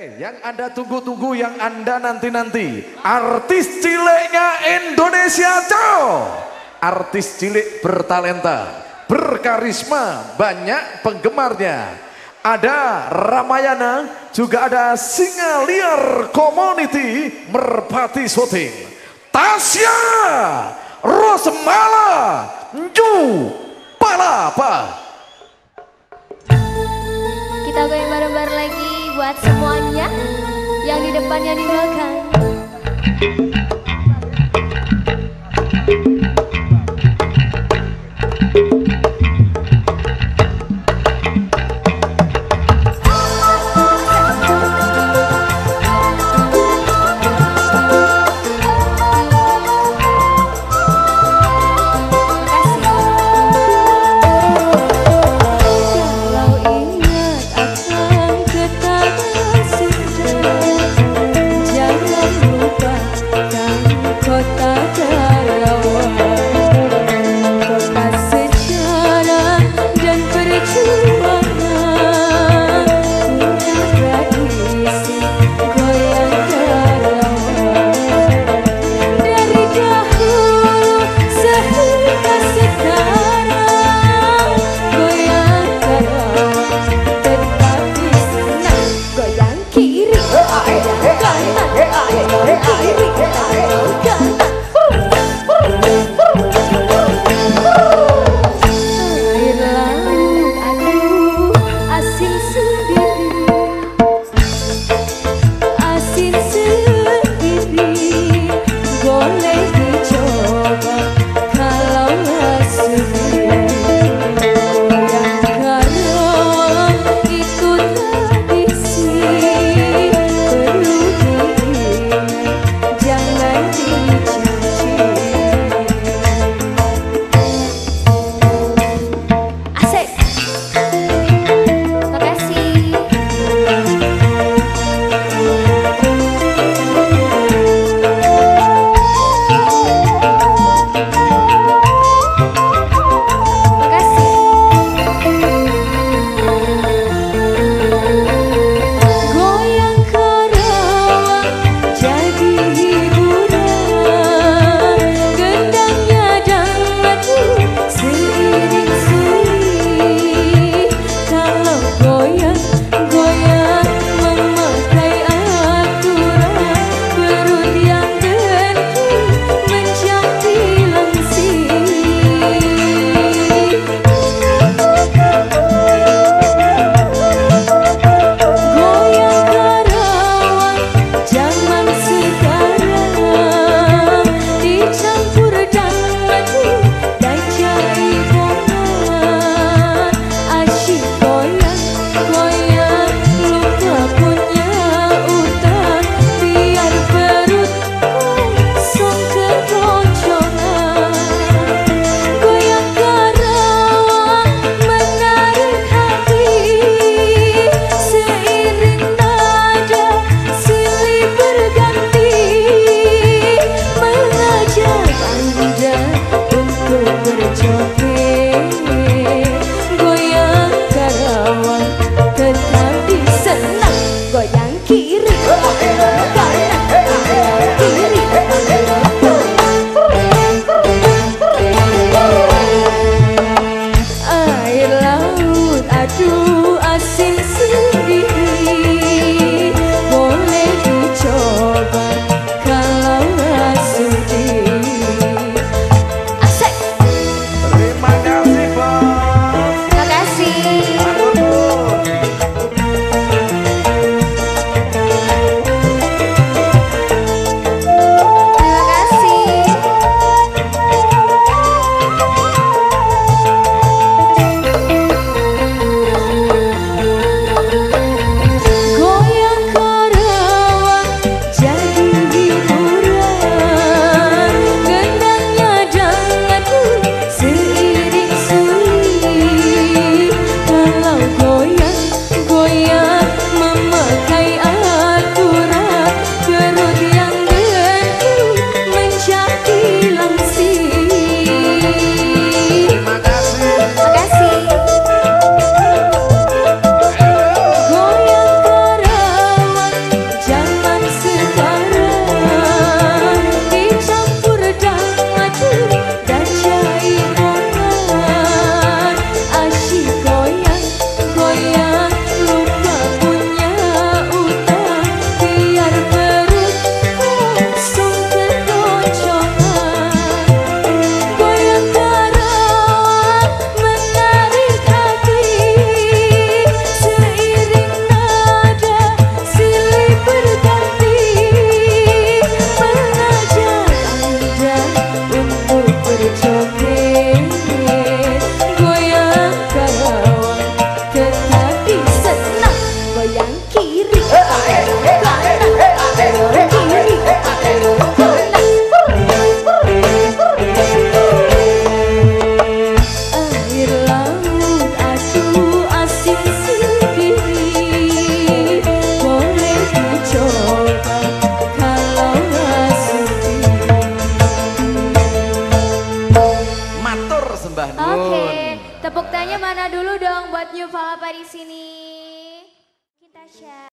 Yang Anda tunggu-tunggu, yang Anda nanti-nanti. Artis ciliknya Indonesia, cow. Artis cilik bertalenta, berkarisma, banyak penggemarnya. Ada Ramayana, juga ada Singa Liar Community Merpati Shooting. Tasya Rosmala Ju Palapa. Kita goyang bareng-bareng lagi buat semuanya yang di depan yang di belakang. Tepuk mana dulu dong buat New di sini. Kita share.